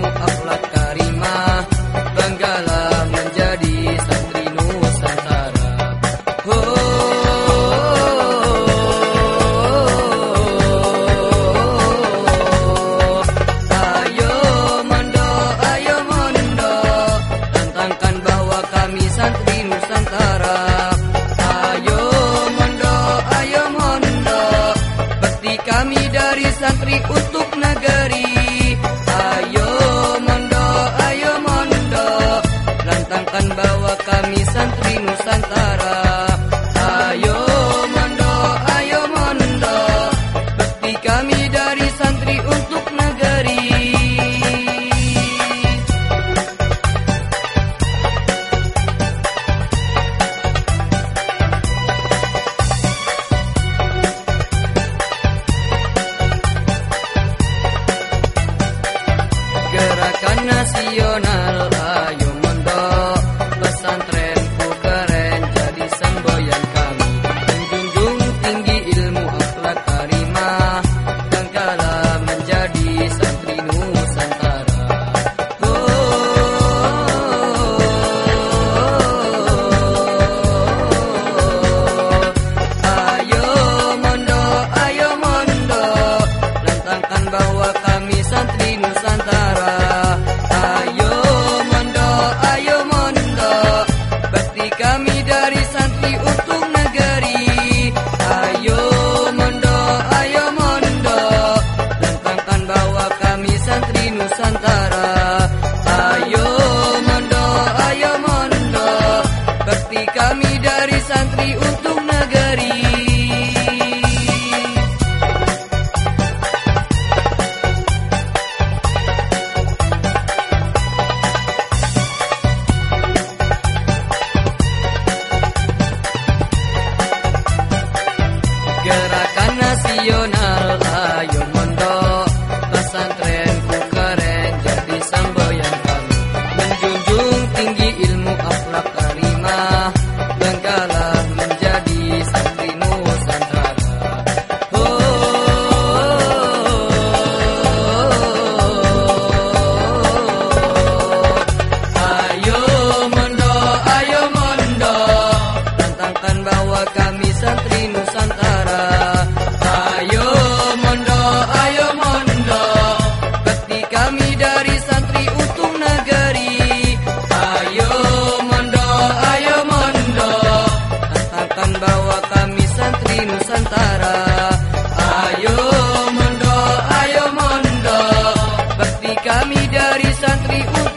ilmu akhlak us nasional ayo mondo Pesantrenku keren jadi semboyan kami. Menjunjung tinggi ilmu akhlak karimah Banggalah menjadi santri Nusantara. Oh, ayo mondo, ayo mondo Tantangkan bahwa kami santri Nusantara kami dari santri untuk negeri. Ayo mondo, ayo mondo Tantangkan bahwa kami santri Nusantara. Ayo mondo, ayo mondo Bekti kami dari santri untuk